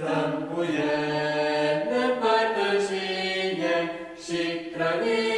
म्पुजपे येत्रमे